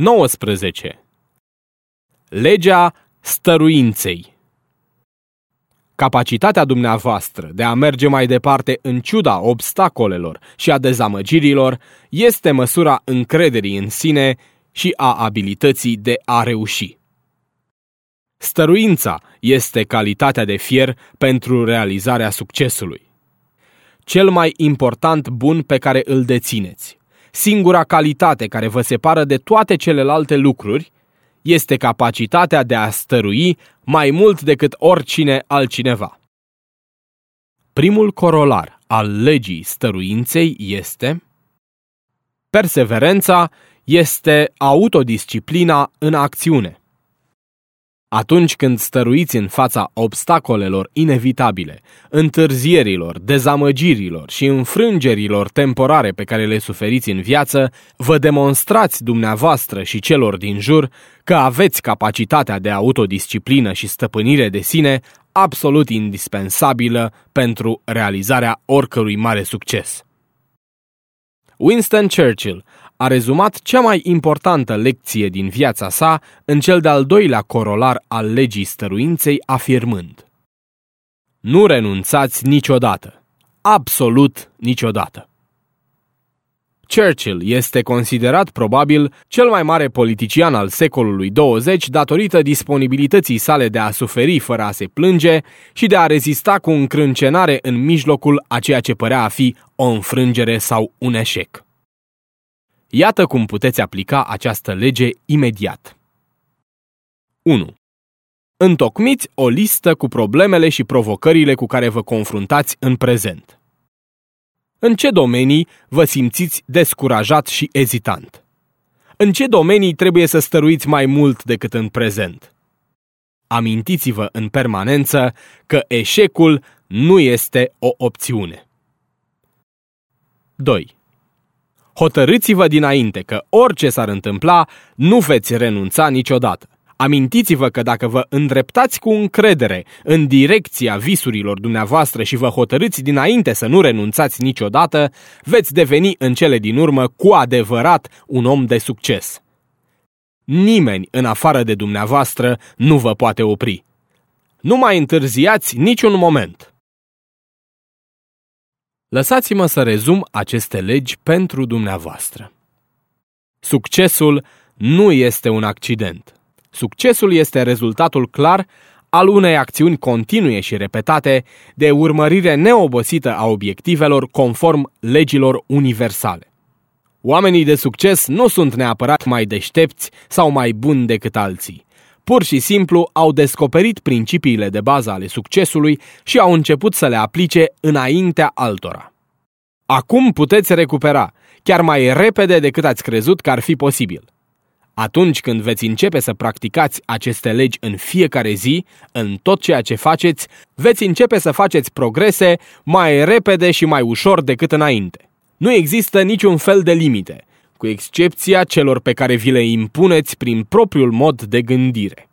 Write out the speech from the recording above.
19. Legea stăruinței Capacitatea dumneavoastră de a merge mai departe în ciuda obstacolelor și a dezamăgirilor este măsura încrederii în sine și a abilității de a reuși. Stăruința este calitatea de fier pentru realizarea succesului. Cel mai important bun pe care îl dețineți, singura calitate care vă separă de toate celelalte lucruri, este capacitatea de a stărui mai mult decât oricine altcineva. Primul corolar al legii stăruinței este Perseverența este autodisciplina în acțiune. Atunci când stăruiți în fața obstacolelor inevitabile, întârzierilor, dezamăgirilor și înfrângerilor temporare pe care le suferiți în viață, vă demonstrați dumneavoastră și celor din jur că aveți capacitatea de autodisciplină și stăpânire de sine absolut indispensabilă pentru realizarea oricărui mare succes. Winston Churchill a rezumat cea mai importantă lecție din viața sa în cel de-al doilea corolar al legii stăruinței, afirmând Nu renunțați niciodată, absolut niciodată. Churchill este considerat probabil cel mai mare politician al secolului 20 datorită disponibilității sale de a suferi fără a se plânge și de a rezista cu încrâncenare în mijlocul a ceea ce părea a fi o înfrângere sau un eșec. Iată cum puteți aplica această lege imediat. 1. Întocmiți o listă cu problemele și provocările cu care vă confruntați în prezent. În ce domenii vă simțiți descurajat și ezitant? În ce domenii trebuie să stăruiți mai mult decât în prezent? Amintiți-vă în permanență că eșecul nu este o opțiune. 2. Hotărâți-vă dinainte că orice s-ar întâmpla, nu veți renunța niciodată. Amintiți-vă că dacă vă îndreptați cu încredere în direcția visurilor dumneavoastră și vă hotărâți dinainte să nu renunțați niciodată, veți deveni în cele din urmă cu adevărat un om de succes. Nimeni în afară de dumneavoastră nu vă poate opri. Nu mai întârziați niciun moment. Lăsați-mă să rezum aceste legi pentru dumneavoastră. Succesul nu este un accident. Succesul este rezultatul clar al unei acțiuni continue și repetate de urmărire neobosită a obiectivelor conform legilor universale. Oamenii de succes nu sunt neapărat mai deștepți sau mai buni decât alții. Pur și simplu au descoperit principiile de bază ale succesului și au început să le aplice înaintea altora. Acum puteți recupera, chiar mai repede decât ați crezut că ar fi posibil. Atunci când veți începe să practicați aceste legi în fiecare zi, în tot ceea ce faceți, veți începe să faceți progrese mai repede și mai ușor decât înainte. Nu există niciun fel de limite, cu excepția celor pe care vi le impuneți prin propriul mod de gândire.